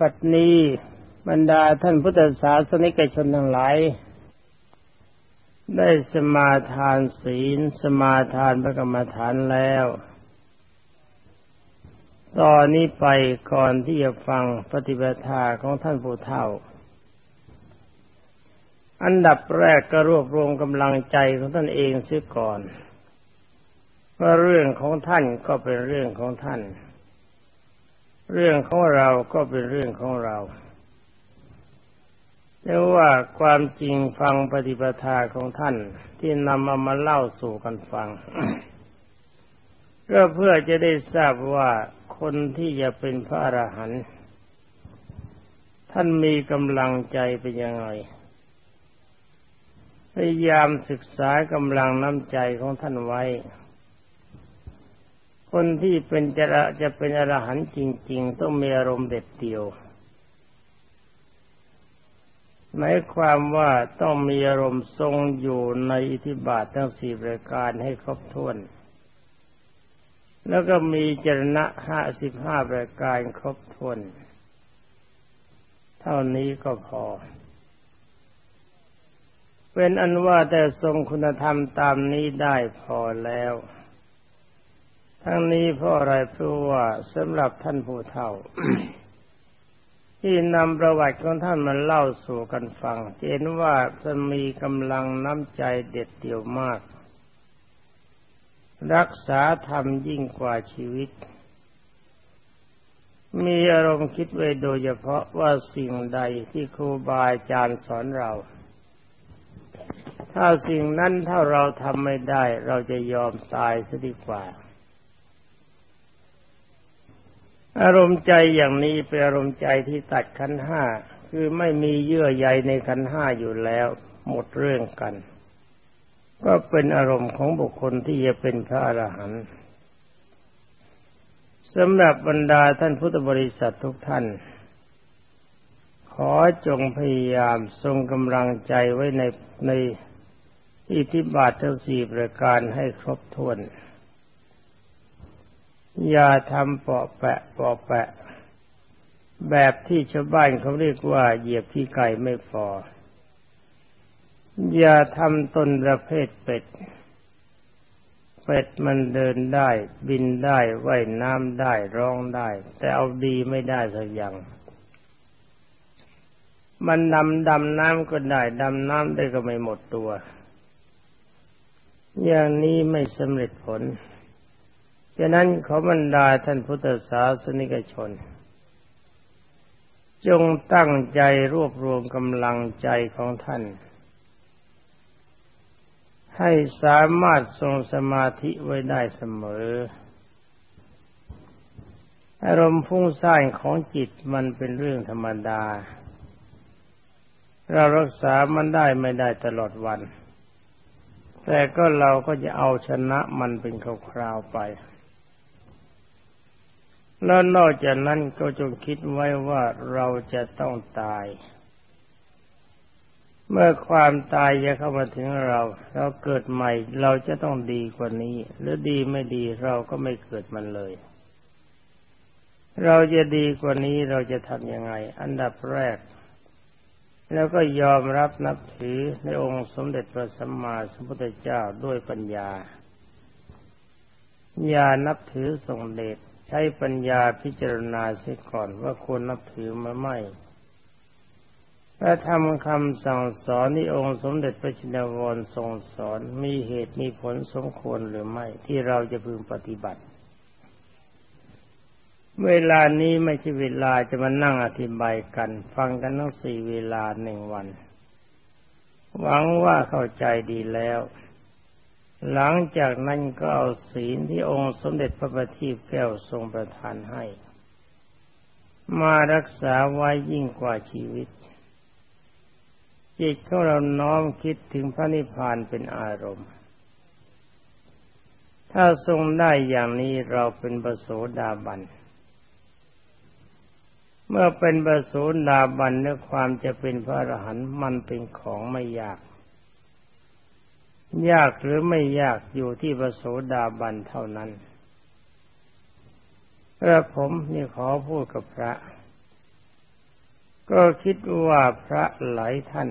บัดนี้บรรดาท่านพุทธศาสนิกชนทั้งหลาย ได้สมาทานศีล สมาทานพระกรรมฐานแล้วตอนนี้ไปก่อนที่จะฟังปฏิบัติของท่านผู้เฒ่า อันดับแรกก็รวบรวมกำลังใจของท่านเองเสียก่อนว่าเรื่องของท่านก็เป็นเรื่องของท่าน เรื่องของเราก็เป็นเรื่องของเราเรียกว่าความจริงฟังปฏิปทาของท่านที่นำมามาเล่าสู่กันฟังก็เพื่อจะได้ทราบว่าคนที่จะเป็นพระอรหันต์ท่านมีกำลังใจเป็นยังไงพยายามศึกษากำลังน้ำใจของท่านไว้ คนที่เป็นจะจะเป็นอรหันต์จริง ๆ ต้องมีอารมณ์เด็ดเดี่ยวหมายความว่าต้องมีอารมณ์ทรงอยู่ในอิทธิบาททั้งสี่ประการให้ครบถ้วน แล้วก็มีจรณะห้าสิบห้าประการครบถ้วน เท่านี้ก็พอ เป็นอันว่าแต่ทรงคุณธรรมตามนี้ได้พอแล้ว ทั้งนี้เพราะอะไรเพราะว่าสำหรับท่านผู้เฒ่า ที่นำประวัติของท่านมาเล่าสู่กันฟังเห็นว่าจะมีกำลังน้ำใจเด็ดเดี่ยวมาก รักษาธรรมยิ่งกว่าชีวิต มีอารมณ์คิดไว้โดยเฉพาะว่าสิ่งใดที่ครูบาอาจารย์สอนเราถ้าสิ่งนั้นถ้าเราทำไม่ได้ เราจะยอมตายซะดีกว่า อารมณ์ใจอย่างนี้เป็นอารมณ์ใจที่ตัดขันห้าคือไม่มีเยื่อใยในขันห้าอยู่แล้ว หมดเรื่องกัน ก็เป็นอารมณ์ของบุคคลที่จะเป็นพระอรหันต์สำหรับบรรดาท่านพุทธบริษัททุกท่าน ขอจงพยายามทรงกำลังใจไว้ในในอิทธิบาททั้งสี่ประการให้ครบถ้วน อย่าทำเปาะแปะเปาะแปะ แบบที่ชาวบ้านเขาเรียกว่าเหยียบที่ไก่ไม่พอ อย่าทำตนประเภทเป็ด เป็ดมันเดินได้ บินได้ว่ายน้ำได้ร้องได้ แต่เอาดีไม่ได้สักอย่างมันดำดำน้ำก็ได้ดำน้ำได้ก็ไม่หมดตัว อย่างนี้ไม่สำเร็จผล ฉะนั้นขอบรรดาท่านพุทธศาสนิกชน จงตั้งใจรวบรวมกำลังใจของท่าน ให้สามารถทรงสมาธิไว้ได้เสมอ อารมณ์พุ่งสร้างของจิตมันเป็นเรื่องธรรมดา เรารักษามันได้ไม่ได้ตลอดวันแต่ก็เราก็จะเอาชนะมันเป็นคราวๆไป แล้วนอกจากนั้นก็จงคิดไว้ว่าเราจะต้องตาย เมื่อความตายจะเข้ามาถึงเรา เราเกิดใหม่เราจะต้องดีกว่านี้ หรือดีไม่ดีเราก็ไม่เกิดมันเลย เราจะดีกว่านี้เราจะทำยังไง อันดับแรก แล้วก็ยอมรับนับถือในองค์สมเด็จพระสัมมาสัมพุทธเจ้าด้วยปัญญา อย่านับถือทรงเดช ใช้ปัญญาพิจารณาเสียก่อนว่าควรนับถือมาไม่พระธรรมคำสั่งสอนที่องค์สมเด็จพระชินวรทรงสอนมีเหตุมีผลสมควรหรือไม่ ที่เราจะพึงปฏิบัติ เวลานี้ไม่ใช่เวลาจะมานั่งอธิบายกัน ฟังกันทั้งสี่เวลาหนึ่งวัน หวังว่าเข้าใจดีแล้ว หลังจากนั้นก็เอาศีลที่องค์สมเด็จพระบัณฑิตแก้วทรงประทานให้ มารักษาไว้ยิ่งกว่าชีวิต จิตของเราน้อมคิดถึงพระนิพพานเป็นอารมณ์ ถ้าทรงได้อย่างนี้เราเป็นบโสดาบัน เมื่อเป็นบโสดาบันเนื้อความจะเป็นพระอรหันต์มันเป็นของไม่ยาก ยากหรือไม่ยากอยู่ที่ประโสดาบันเท่านั้นเออผมนี่ขอพูดกับพระ ก็คิดว่าพระหลายท่าน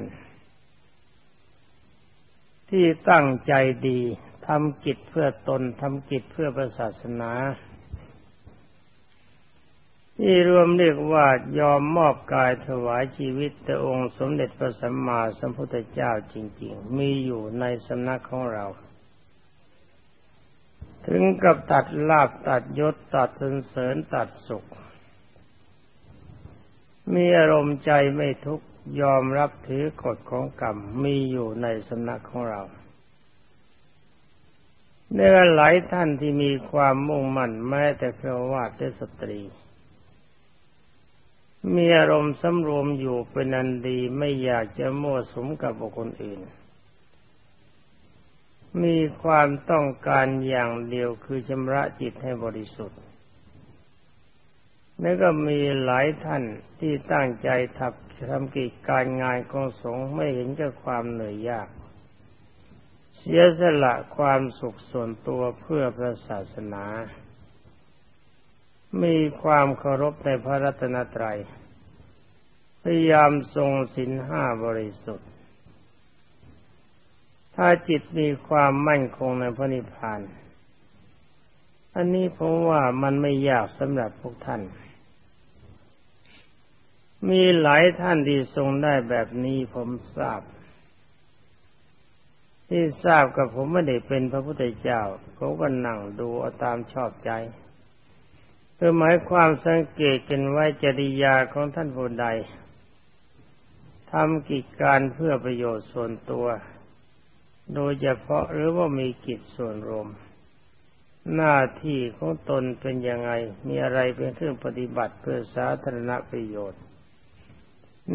ที่ตั้งใจดีทำกิจเพื่อตนทำกิจเพื่อศาสนา ที่รวมเรียกว่ายอมมอบกายถวายชีวิตต่องค์สมเด็จพระสัมมาสัมพุทธเจ้าจริง ๆ มีอยู่ในสำนักของเรา ถึงกับตัดลาบตัดยศตัดสนเสริญตัดสุข มีอารมณ์ใจไม่ทุกยอมรับถือกฎของกรรมมีอยู่ในสำนักของเราเนื้อหลายท่านที่มีความมุ่งมั่นแม้แต่เพรวาและสตรี มีอารมณ์สำรวมอยู่เป็นอันดีไม่อยากจะมั่วสุมกับบุคคลอื่น มีความต้องการอย่างเดียวคือชำระจิตให้บริสุทธิ์ แล้วก็มีหลายท่านที่ตั้งใจทับทำกิจการงานของสงฆ์ไม่เห็นกับความเหนื่อยยาก เสียสละความสุขส่วนตัวเพื่อพระศาสนา มีความเคารพในพระรัตนตรัย พยายามทรงศีลห้าบริสุทธิ์ ถ้าจิตมีความมั่นคงในพระนิพพาน อันนี้ผมว่ามันไม่ยากสำหรับพวกท่าน มีหลายท่านที่ทรงได้แบบนี้ผมทราบ ที่ทราบกับผมไม่ได้เป็นพระพุทธเจ้าผมก็นั่งดูเอาตามชอบใจ คือหมายความสังเกตกันไว้จริยาของท่านผู้ใดทำกิจการเพื่อประโยชน์ส่วนตัว โดยเฉพาะหรือว่ามีกิจส่วนรวม หน้าที่ของตนเป็นยังไง มีอะไรเป็นเครื่องปฏิบัติเพื่อสาธารณประโยชน์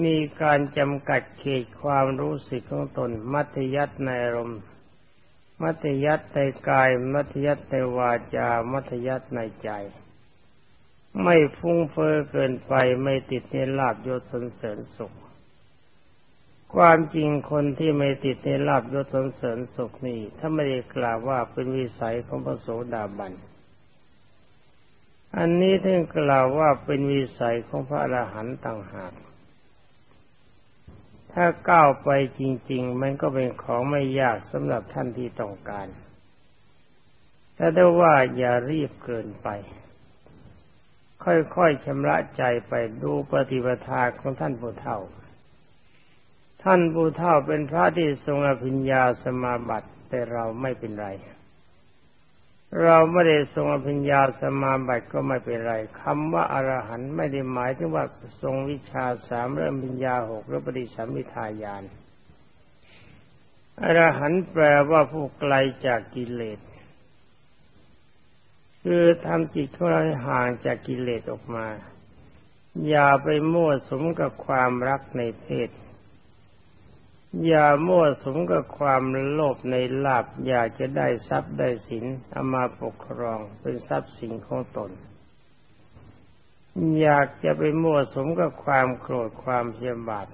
มีการจำกัดเขตความรู้สึกของตน มัธยัติในอารมณ์ มัธยัติในกาย มัธยัติในวาจา มัธยัติในใจ ไม่ฟุ้งเฟอ้อเกินไปไม่ติดในลาบยศสนเสริญสุข ความจริงคนที่ไม่ติดในลาบยศสนเสริญสุขนี่ถ้าไม่ได้กล่าวว่าเป็นวิสัยของพระโสดาบันอันนี้ท่านกล่าวว่าเป็นวิสัยของพระอรหันต์ต่างหากถ้าก้าวไปจริง ๆ มันก็เป็นของไม่ยากสำหรับท่านที่ต้องการ แต่ได้ว่าอย่ารีบเกินไป ค่อยๆชำระใจไปดูปฏิปทาของท่านผู้เฒ่า ท่านผู้เฒ่าเป็นพระที่ทรงอภิญญาสมาบัติแต่เราไม่เป็นไร เราไม่ได้ทรงอภิญญาสมาบัติก็ไม่เป็นไรคำว่าอารหันต์ไม่ได้หมายถึงว่าทรงวิชาสามเริ่มปัญญาหกหรือปฏิสัมพิทายานอรหันต์แปลว่าผู้ไกลจากกิเลส คือทำจิตของเราห่างจากกิเลสออกมา อย่าไปมั่วสมกับความรักในเพศ อย่ามั่วสมกับความโลภในลาบอยากจะได้ทรัพย์ได้สินเอามาปกครองเป็นทรัพย์สินของตน อยากจะไปมั่วสมกับความโกรธความเพียบาท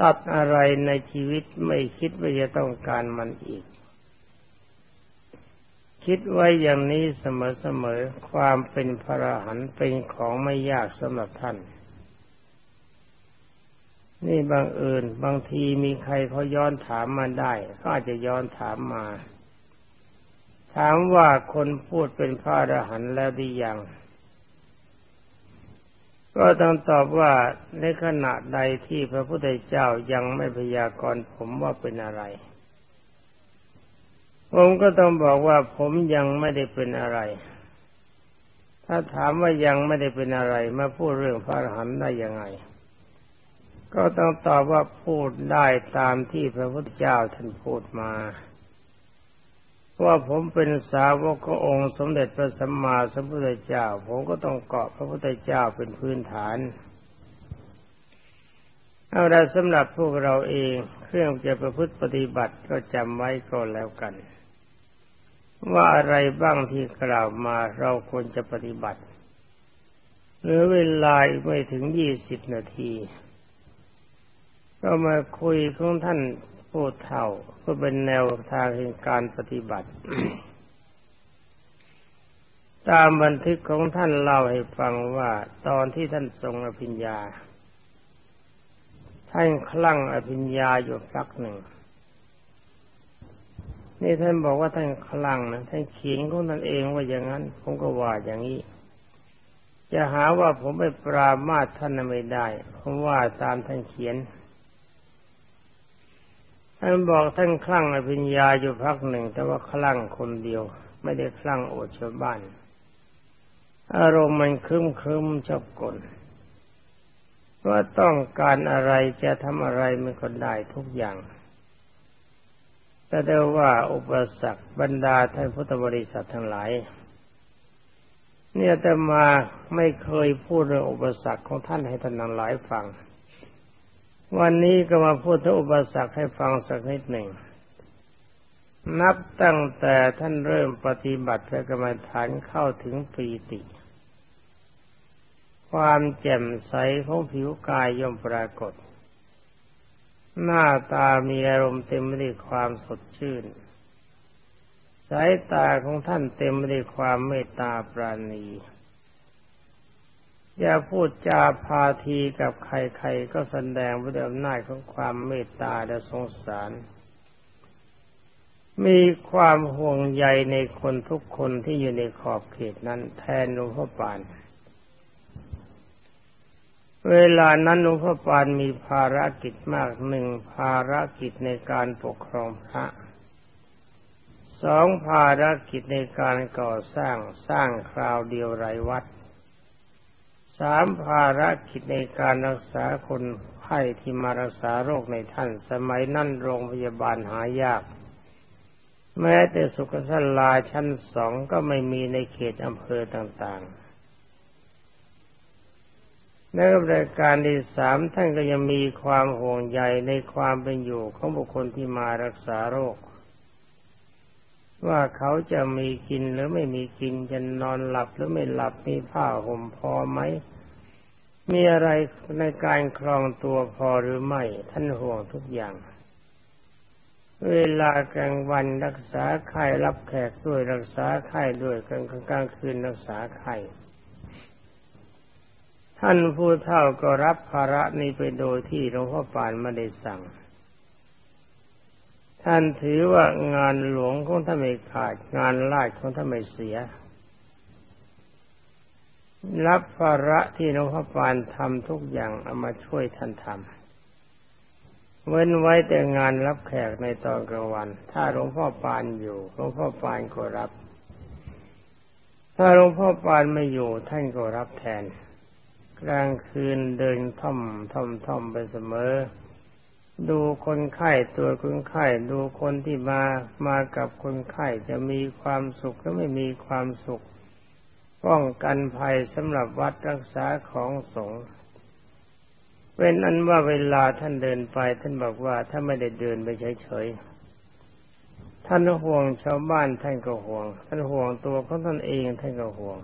ตัดอะไรในชีวิตไม่คิดว่าจะต้องการมันอีก คิดไว้อย่างนี้เสมอๆ ความเป็นพระอรหันต์เป็นของไม่ยากสำหรับท่าน นี่บางเอิญบางทีมีใครเขาย้อนถามมาได้ก็อาจจะย้อนถามมา ถามว่าคนพูดเป็นพระอรหันต์แล้วดีอย่างก็ต้องตอบว่าในขณะใดที่พระพุทธเจ้ายังไม่พยากรณ์ผมว่าเป็นอะไร ผมก็ต้องบอกว่าผมยังไม่ได้เป็นอะไร ถ้าถามว่ายังไม่ได้เป็นอะไร มาพูดเรื่องพระอรหันต์ได้ยังไง ก็ต้องตอบว่าพูดได้ตามที่พระพุทธเจ้าท่านพูดมา ว่าผมเป็นสาวกขององค์สมเด็จพระสัมมาสัมพุทธเจ้า ผมก็ต้องเกาะพระพุทธเจ้าเป็นพื้นฐานเอาละสำหรับพวกเราเองเครื่องจะประพฤติปฏิบัติก็จำไว้ก็แล้วกัน ว่าอะไรบ้างที่กล่าวมาเราควรจะปฏิบัติเหลือเวลาไม่ถึงยี่สิบนาที ก็มาคุยของท่านผู้เฒ่าก็เป็นแนวทางแห่งการปฏิบัติ ตามบันทึกของท่านเล่าให้ฟังว่าตอนที่ท่านทรงอภิญญา ท่านคลั่งอภิญญาอยู่พักหนึ่ง นี่ท่านบอกว่าท่านคลั่งนะท่านเขียนของท่านเองว่าอย่างนั้น ผมก็ว่าอย่างนี้ จะหาว่าผมไปปรามาทท่านไม่ได้ผมว่าตามท่านเขียน ท่านบอกท่านคลั่งอภิญญาอยู่พักหนึ่ง แต่ว่าคลั่งคนเดียว ไม่ได้คลั่งโอดชาวบ้าน อารมณ์มันคึมคึมชอบกลว่าต้องการอะไรจะทำอะไรมันก็ได้ทุกอย่าง แต่เดาว่าอุปสรรคบรรดาท่านพุทธบริษัททั้งหลาย เนี่ยแต่มาไม่เคยพูดเรื่องอุปสรรคของท่านให้ท่านทั้งหลายฟัง วันนี้ก็มาพูดถึงอุปสรรคให้ฟังสักนิดหนึ่ง นับตั้งแต่ท่านเริ่มปฏิบัติพระกรรมฐานเข้าถึงปีติ ความแจ่มใสของผิวกายย่อมปรากฏ หน้าตามีอารมณ์เต็มไปด้วยความสดชื่น สายตาของท่านเต็มไปด้วยความเมตตาปราณี อย่าพูดจาพาทีกับใครๆ ก็แสดงว่าด้วยอำนาของความเมตตาและสงสาร มีความห่วงใยในคนทุกคนที่อยู่ในขอบเขตนั้นแทนหลวงพ่อปาน เวลานั้นหลวงพ่อปานมีภารกิจมากหนึ่งภารกิจในการปกครองพระสองภารกิจในการก่อสร้างสร้างคราวเดียวไรวัดสามภารกิจในการรักษาคนไข้ที่มารักษาโรคในท่าน สมัยนั้นโรงพยาบาลหายาก แม้แต่สุขสันลาชั้นสองก็ไม่มีในเขตอำเภอต่างๆ ในรายการที่สามท่านก็ยังมีความห่วงใยในความเป็นอยู่ของบุคคลที่มารักษาโรค ว่าเขาจะมีกินหรือไม่มีกินจะนอนหลับหรือไม่หลับมีผ้าห่มพอไหมมีอะไรในการครองตัวพอหรือไม่ ท่านห่วงทุกอย่าง เวลากลางวันรักษาไข้รับแขกด้วยรักษาไข้ด้วยกลางกลางคืนรักษาไข้ ท่านผู้เฒ่าก็รับภาระนี้ไปโดยที่หลวงพ่อปานไม่ได้สั่ง ท่านถือว่างานหลวงของท่านไม่ขาด งานลาดของท่านไม่เสีย รับภาระที่หลวงพ่อปานทำทุกอย่างเอามาช่วยท่านทำเว้นไว้แต่งานรับแขกในตอนกลางวัน ถ้าหลวงพ่อปานอยู่ หลวงพ่อปานก็รับ ถ้าหลวงพ่อปานไม่อยู่ ท่านก็รับแทน กลางคืนเดินท่อมท่อมท่อมไปเสมอ ดูคนไข้ตัวคนไข้ดูคนที่มามากับคนไข้จะมีความสุขหรือไม่มีความสุข ป้องกันภัยสำหรับวัดรักษาของสงฆ์เป็นอันว่าเวลาท่านเดินไปท่านบอกว่าถ้าไม่ได้เดินไปเฉยๆท่านห่วงชาวบ้านท่านก็ห่วง ท่านห่วงตัวของท่านเองท่านก็ห่วง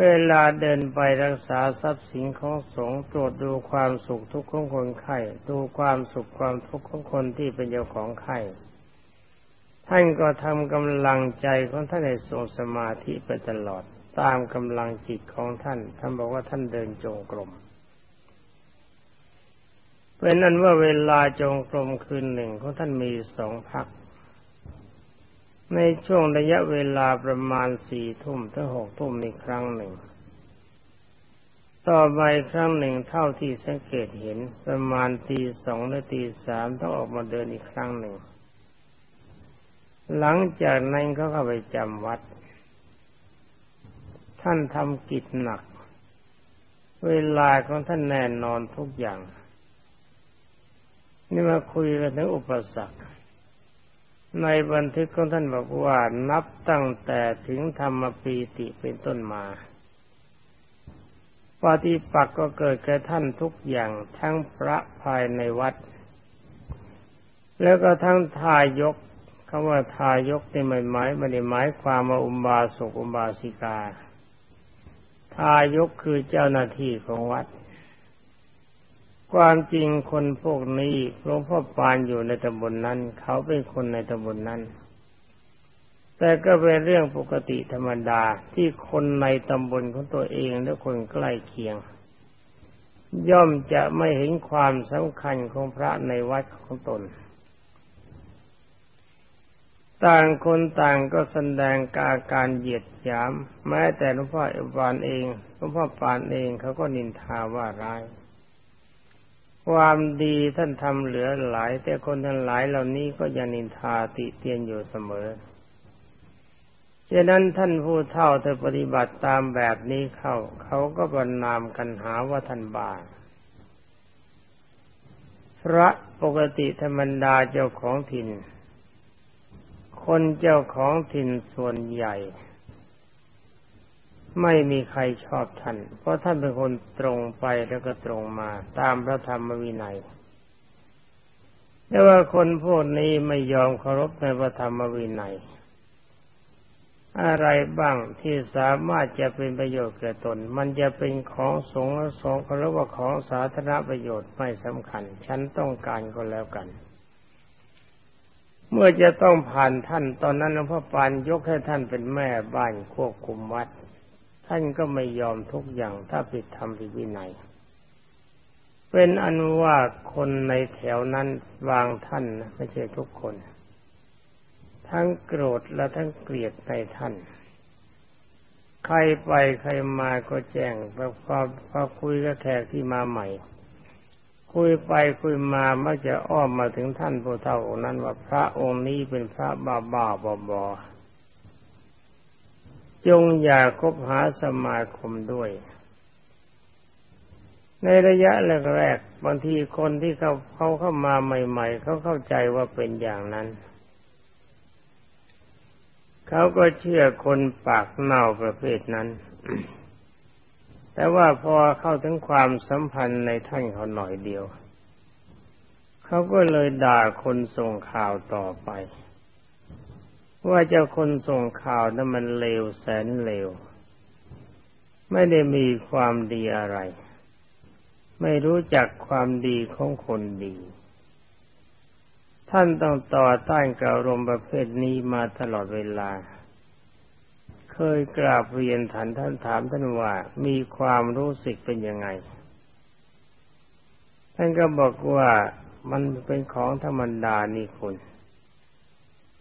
เวลาเดินไปรักษาทรัพย์สินของสงฆ์ตรวจดูความสุขทุกข์ของคนไข้ดูความสุขความทุกข์ของคนที่เป็นเจ้าของไข้ท่านก็ทำกำลังใจของท่านให้ทรงสมาธิไปตลอด ตามกำลังจิตของท่านท่านบอกว่าท่านเดินจงกรมเป็นนั้นว่าเวลาจงกรมคืนหนึ่งของท่านมีสองพัก ในช่วงระยะเวลาประมาณสี่ทุ่มถึงหกทุ่มในครั้งหนึ่ง ต่อไปครั้งหนึ่งเท่าที่สังเกตเห็นประมาณตีสองหรือตีสามต้องออกมาเดินอีกครั้งหนึ่ง หลังจากนั้นเขาเข้าไปจำวัด ท่านทำกิจหนัก เวลาของท่านแน่นอนทุกอย่าง นี่มาคุยกันถึงอุปสรรค ในบันทึกของท่านบอกว่านับตั้งแต่ถึงธรรมปีติเป็นต้นมาปฏิปักษ์ก็เกิดแก่ท่านทุกอย่างทั้งพระภายในวัด แล้วก็ทั้งทายกคำว่าทายกในหมายหมายไม่ได้หมายความว่าอุบาสกอุบาสิกา ทายกคือเจ้าหน้าที่ของวัด ความจริงคนพวกนี้หลวงพ่อปานอยู่ในตำบลนนั้น เขาเป็นคนในตำบลนนั้น แต่ก็เป็นเรื่องปกติธรรมดาที่คนในตำบลของตัวเองและคนใกล้เคียง ย่อมจะไม่เห็นความสำคัญของพระในวัดของตน ต่างคนต่างก็แสดงกาการเหยียดหยาม แม้แต่หลวงพ่ออวานเองหลวงพ่อปานเองเขาก็นินทาว่าร้าย ความดีท่านทำเหลือหลาย แต่คนทั้งหลายเหล่านี้ก็ยังนินทาติเตียนอยู่เสมอฉะนั้นท่านผู้เท่าเธอปฏิบัติตามแบบนี้เข้า เขาก็บรรนามกันหาว่าท่านบาพระปกติธรรมดาเจ้าของถิ่น คนเจ้าของถิ่นส่วนใหญ่ ไม่มีใครชอบท่าน เพราะท่านเป็นคนตรงไปแล้วก็ตรงมาตามพระธรรมวินัยแต่ว่าคนพวกนี้ไม่ยอมเคารพในพระธรรมวินัย อะไรบ้างที่สามารถจะเป็นประโยชน์แก่ตน มันจะเป็นของสงฆ์สงฆ์เขาเรียกว่าของสาธารณประโยชน์ไม่สำคัญ ฉันต้องการก็แล้วกันเมื่อจะต้องผ่านท่านตอนนั้นหลวงพ่อปานยกให้ท่านเป็นแม่บ้านควบคุมวัด ท่านก็ไม่ยอมทุกอย่างถ้าผิดธรรมผิดวินัย เป็นอันว่าคนในแถวนั้นวางท่านไม่ใช่ทุกคน ทั้งโกรธและทั้งเกลียดในท่าน ใครไปใครมาก็แจ้งพอพอพอคุยกับแขกที่มาใหม่ คุยไปคุยมามักจะอ้อมมาถึงท่านผู้เฒ่าองค์นั้นว่าพระองค์นี้เป็นพระบ้าบ้าบอบอ จงอย่าคบหาสมาคมด้วย ในระยะแรกๆบางทีคนที่เขาเขาเข้ามาใหม่ ๆ เขาเข้าใจว่าเป็นอย่างนั้น เขาก็เชื่อคนปากเน่าประเภทนั้น แต่ว่าพอเข้าถึงความสัมพันธ์ในท่านเขาหน่อยเดียว เขาก็เลยด่าคนส่งข่าวต่อไป ว่าเจ้าคนส่งข่าวนั้นมันเลวแสนเลว ไม่ได้มีความดีอะไร ไม่รู้จักความดีของคนดี ท่านต้องต่อต้านกับอารมณ์ประเภทนี้มาตลอดเวลา เคยกราบเรียนฐานท่านถามท่านว่ามีความรู้สึกเป็นยังไง ท่านก็บอกว่ามันเป็นของธรรมดานี่คุณ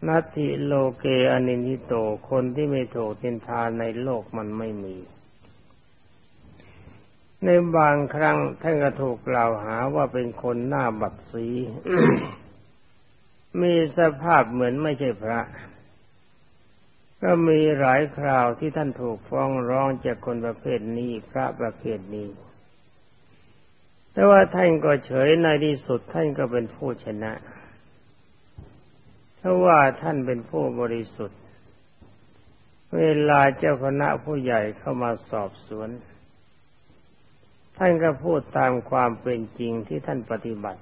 นัตถิโลเกอนินิโต คนที่ไม่ถูกทินทานในโลกมันไม่มี ในบางครั้งท่านก็ถูกกล่าวหาว่าเป็นคนหน้าบัดสี มีสภาพเหมือนไม่ใช่พระ ก็มีหลายคราวที่ท่านถูกฟ้องร้องจากคนประเภทนี้พระประเภทนี้ แต่ว่าท่านก็เฉยในที่สุดท่านก็เป็นผู้ชนะ เพราะว่าท่านเป็นผู้บริสุทธิ์ เวลาเจ้าคณะผู้ใหญ่เข้ามาสอบสวน ท่านก็พูดตามความเป็นจริงที่ท่านปฏิบัติ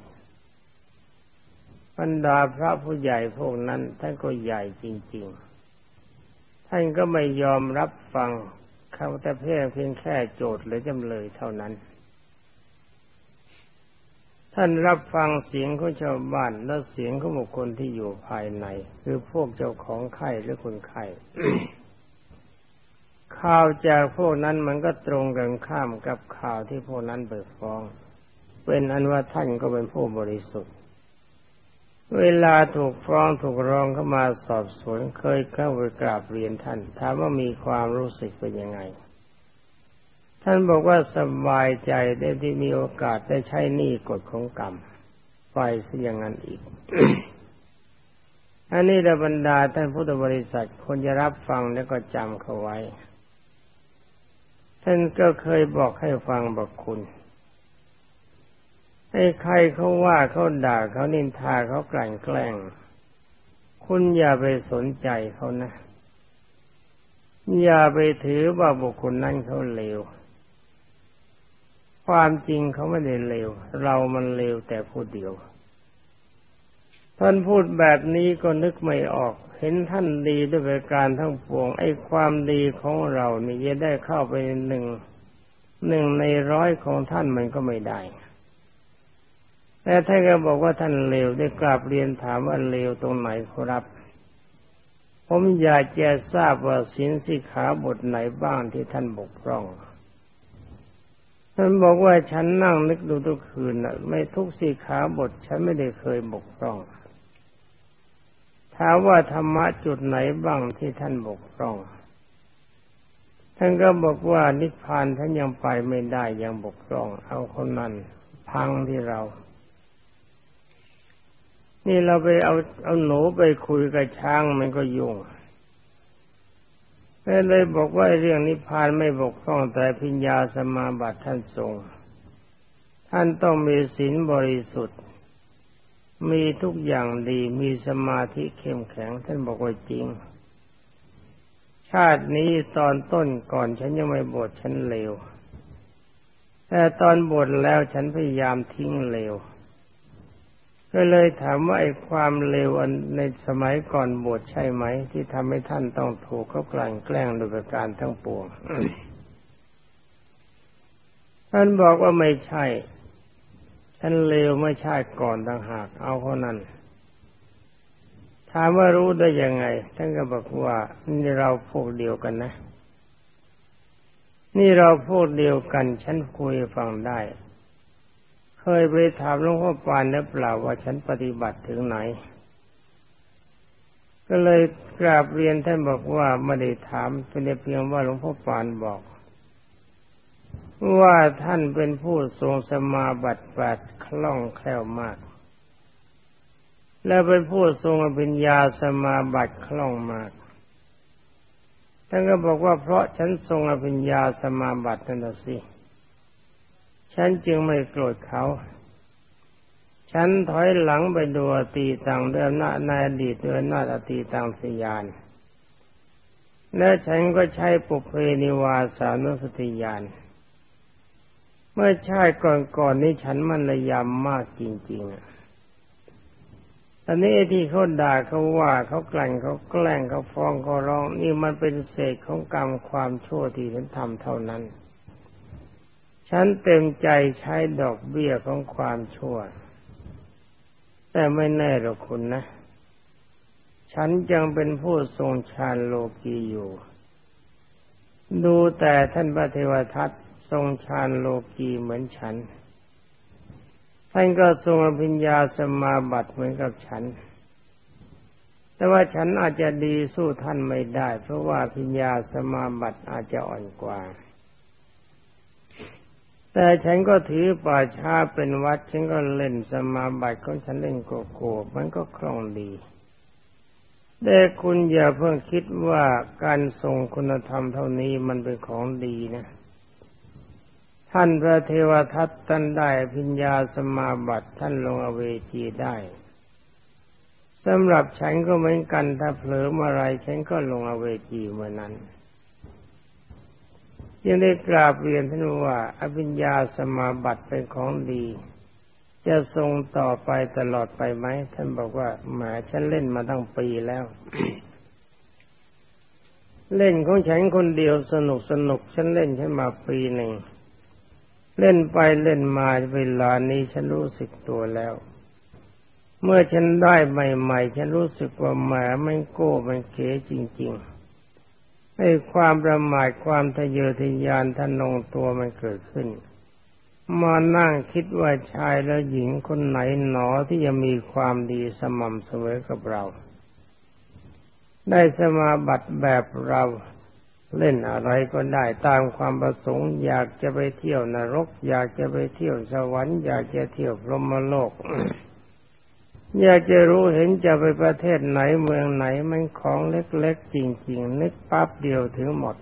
บรรดาพระผู้ใหญ่พวกนั้นท่านก็ใหญ่จริง ๆ ท่านก็ไม่ยอมรับฟังเขาแต่เพียงเพียงแค่โจทย์หรือจำเลยเท่านั้น ท่านรับฟังเสียงของชาวบ้านและเสียงของบุคคลที่อยู่ภายใน คือพวกเจ้าของไข้หรือคนไข้ข่าวจากพวกนั้นมันก็ตรงกันข้ามกับข่าวที่พวกนั้นเปิดฟ้อง เป็นอันว่าท่านก็เป็นผู้บริสุทธิ์ เวลาถูกฟ้องถูกร้องเข้ามาสอบสวนเคยเข้าไปกราบเรียนท่านถามว่ามีความรู้สึกเป็นยังไง ท่านบอกว่าสบายใจได้ที่มีโอกาสได้ใช้หนี้กฎของกรรม ไปซะอย่างนั้นอีก อันนี้ระบรรดาท่านพุทธบริษัทคนจะรับฟังแล้วก็จำเขาไว้ ท่านก็เคยบอกให้ฟังบอกคุณไอ้ใครเขาว่าเขาด่าเขานินทาเขากลั่นแกล้ง คุณอย่าไปสนใจเขานะ อย่าไปถือว่าบุคคลนั้นเขาเลว ความจริงเขาไม่ได้เลว เรามันเลวแต่ผู้เดียว ท่านพูดแบบนี้ก็นึกไม่ออก เห็นท่านดีด้วยประการทั้งปวง ไอ้ความดีของเรานี่จะได้เข้าไปหนึ่งหนึ่งในร้อยของท่านมันก็ไม่ได้แต่ท่านก็บอกว่าท่านเลวได้กราบเรียนถามว่าเลวตรงไหนครับผผมอยากจะทราบว่าสินสิขาบทไหนบ้างที่ท่านบกพร่อง ท่านบอกว่าฉันนั่งนึกดูทุกคืนนะไม่ทุกสิขาบท ฉันไม่ได้เคยบกพร่องถามว่าธรรมะจุดไหนบ้างที่ท่านบกพร่อง ท่านก็บอกว่านิพพานท่านยังไปไม่ได้ยังบกพร่อง เอาคนนั้นพังที่เรา นี่เราไปเอาเอาหนูไปคุยกับช้างมันก็ยุ่ง เลยบอกว่าเรื่องนิพพานไม่บกพร่องแต่พิญญาสมาบัติท่านทรง ท่านต้องมีศีลบริสุทธิ์ มีทุกอย่างดีมีสมาธิเข้มแข็งท่านบอกว่าจริง ชาตินี้ตอนต้นก่อนฉันยังไม่บวชฉันเลวแต่ตอนบวชแล้วฉันพยายามทิ้งเลว ก็เลยถามว่าไอ้ความเลวในสมัยก่อนบวชใช่ไหม ที่ทำให้ท่านต้องถูกเขากลั่นแกล้งโดยประการทั้งปวง ท่านบอกว่าไม่ใช่ฉันเลวไม่ชาติก่อนต่างหาก เอาเท่านั้น ถามว่ารู้ได้ยังไง ท่านก็บอกว่านี่เราพวกเดียวกันนะ นี่เราพวกเดียวกัน ฉันคุยฟังได้ เคยไปถามหลวงพ่อปานแล้วเปล่าว่าฉันปฏิบัติถึงไหน ก็เลยกราบเรียนท่านบอกว่าไม่ได้ถามเป็นเพียงว่าหลวงพ่อปานบอก ว่าท่านเป็นผู้ทรงสมาบัติแปดคล่องแคล่วมาก และเป็นผู้ทรงอภิญญาสมาบัติคล่องมากท่านก็บอกว่าเพราะฉันทรงอภิญญาสมาบัตินั่นสิ ฉันจึงไม่โกรธเขา ฉันถอยหลังไปดูอตีต่างเดิมหน้าในอดีตเดินหน้าอตีต่างสยาน และฉันก็ใช้ปุเพนิวาสานุสติญาณเมื่อชาติก่อนๆนี้ฉันมันระยำมากจริง ๆอันนี้ที่เขาด่าเขาว่าเขาแกลั่นเขาแกล้งเขาฟ้องเขาร้อง นี่มันเป็นเศษของกรรมความชั่วที่ฉันทำเท่านั้น ฉันเต็มใจใช้ดอกเบี้ยของความชั่ว แต่ไม่แน่หรอกคุณนะ ฉันยังเป็นผู้ทรงฌานโลกีอยู่ ดูแต่ท่านพระเทวทัตทรงฌานโลกีเหมือนฉัน ท่านก็ทรงอภิญญาสมาบัติเหมือนกับฉัน แต่ว่าฉันอาจจะดีสู้ท่านไม่ได้ เพราะว่าพิญญาสมาบัติอาจจะอ่อนกว่า แต่ฉันก็ถือป่าช้าเป็นวัด ฉันก็เล่นสมาบัติของฉันเล่นโกโก้มันก็คล่องดี แต่คุณอย่าเพิ่งคิดว่าการทรงคุณธรรมเท่านี้มันเป็นของดีนะ ท่านพระเทวทัตท่านได้พิญญาสมาบัติท่านลงอเวจีได้สำหรับฉันก็เหมือนกันถ้าเผลอเมื่อไรฉันก็ลงอเวจีเมื่อนั้น ยังได้กราบเรียนท่านว่า อภิญญาสมาบัติเป็นของดี จะทรงต่อไปตลอดไปไหม ท่านบอกว่าหมาฉันเล่นมาตั้งปีแล้ว เล่นของฉันคนเดียวสนุกสนุกฉันเล่นฉันมาปีหนึ่ง เล่นไปเล่นมาเวลานี้ฉันรู้สึกตัวแล้ว เมื่อฉันได้ใหม่ ๆ ฉันรู้สึกว่าหมาไมันโก้มันเก๋จริง ๆ ให้ความประมาทความทะเยอทะยานทะนงตัวมันเกิดขึ้น มานั่งคิดว่าชายและหญิงคนไหนหนอที่จะมีความดีสม่ำเสมอกับเรา ได้สมาบัติแบบเราเล่นอะไรก็ได้ตามความประสงค์ อยากจะไปเที่ยวนรก อยากจะไปเที่ยวสวรรค์ อยากจะเที่ยวพรหมโลก อยากจะรู้เห็นจะไปประเทศไหนเมืองไหนมันของเล็กๆจริง ๆ นึกปั๊บเดียวถึงหมด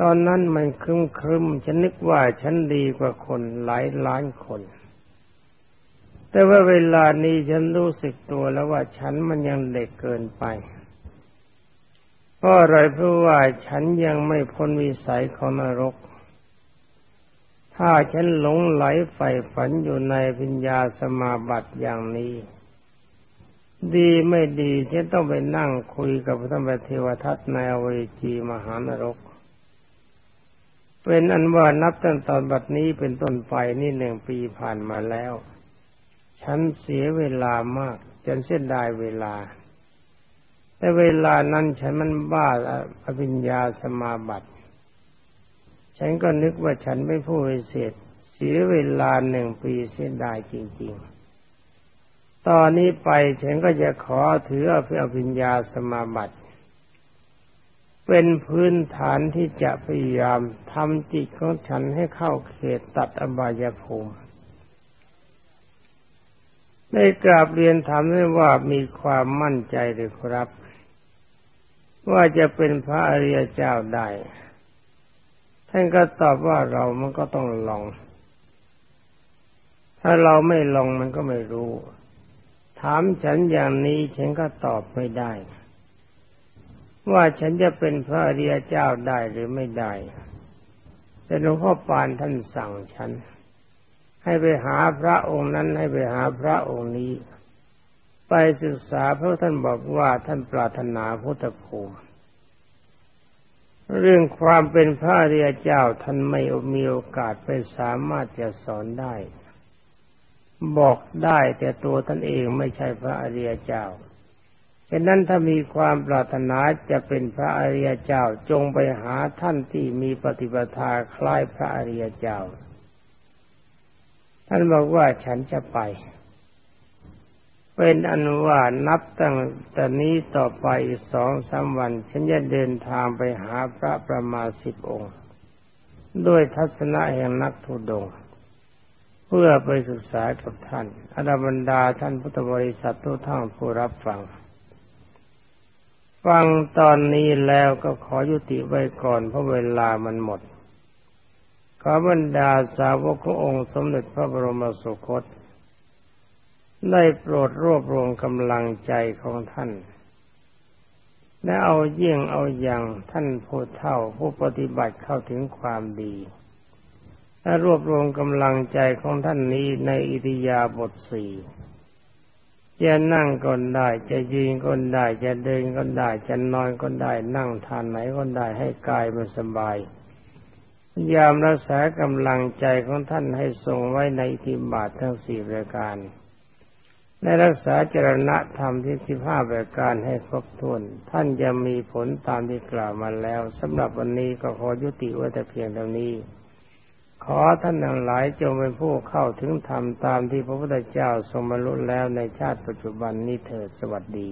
ตอนนั้นมันครึมครึมฉันนึกว่าฉันดีกว่าคนหลายล้านคน แต่ว่าเวลานี้ฉันรู้สึกตัวแล้วว่าฉันมันยังเด็กเกินไปเพราะอะไรเพราะว่าฉันยังไม่พ้นวิสัยของนรก ถ้าฉันหลงไหลใฝ่ฝันอยู่ในพิญญาสมาบัติอย่างนี้ ดีไม่ดีฉันต้องไปนั่งคุยกับพระธรรมเทวทัตในอเวจีมหานรก เป็นอันว่านับตั้งแต่บัดนี้เป็นต้นไปนี่หนึ่งปีผ่านมาแล้ว ฉันเสียเวลามากจนเสียดายเวลา แต่เวลานั้นฉันมันบ้าอภิญญาสมาบัติ ฉันก็นึกว่าฉันไม่ผู้วิเศษเสียเวลาหนึ่งปีเสียดายจริง ๆ ตอนนี้ไปฉันก็จะขอถืออภิญญาสมาบัติ เป็นพื้นฐานที่จะพยายามทำจิตของฉันให้เข้าเขตตัดอบายภูมิได้กราบเรียนถามได้ว่ามีความมั่นใจหรือครับ ว่าจะเป็นพระอริยเจ้าได้ ท่านก็ตอบว่าเรามันก็ต้องลอง ถ้าเราไม่ลองมันก็ไม่รู้ ถามฉันอย่างนี้ฉันก็ตอบไม่ได้ ว่าฉันจะเป็นพระอริยเจ้าได้หรือไม่ได้ แต่หลวงพ่อปานท่านสั่งฉัน ให้ไปหาพระองค์นั้นให้ไปหาพระองค์นี้ ไปศึกษาเพราะท่านบอกว่าท่านปรารถนาพุทธภูมิ เรื่องความเป็นพระเรียเจ้าท่านไม่มีโอกาสไปสามารถจะสอนได้ บอกได้แต่ตัวท่านเองไม่ใช่พระอริยเจ้าฉะนั้นถ้ามีความปรารถนาจะเป็นพระอริยเจ้าจงไปหาท่านที่มีปฏิปทาคล้ายพระอริยเจ้า ท่านบอกว่าฉันจะไป เป็นอันว่านับตั้งแต่นี้ต่อไปอีกสองสามวัน ฉันจะเดินทางไปหาพระประมาณสิบองค์ ด้วยทัศนะแห่งนักทุดง เพื่อไปศึกษากับท่านอดาบรรดาท่านพุทธบริษัททุกท่านผู้รับฟัง ฟังตอนนี้แล้วก็ขอยุติไว้ก่อนเพราะเวลามันหมดขอบรรดาสาวกขององค์สมเด็จพระบรมสุคต ได้โปรดรวบรวมกำลังใจของท่าน และเอาเยี่ยงเอาอย่างท่านผู้เท่าผู้ปฏิบัติเข้าถึงความดีและรวบรวมกำลังใจของท่านนี้ในอิริยาบถสี่จะนั่งก็ได้ จะยืนก็ได้ จะเดินก็ได้ จะนอนก็ได้ นั่งทานไหนก็ได้ ให้กายมันสบาย ยามรักษากำลังใจของท่านให้ทรงไว้ในทิบาททั้งสี่รายการ และรักษาจรณะธรรมที่สิบห้าประการให้ครบถ้วน ท่านจะมีผลตามที่กล่าวมาแล้วสำหรับวันนี้ก็ขอยุติไว้แต่เพียงเท่านี้ ขอท่านทั้งหลายจงเป็นผู้เข้าถึงธรรมตามที่พระพุทธเจ้าทรงบรรลุแล้วในชาติปัจจุบันนี้เถิดสวัสดี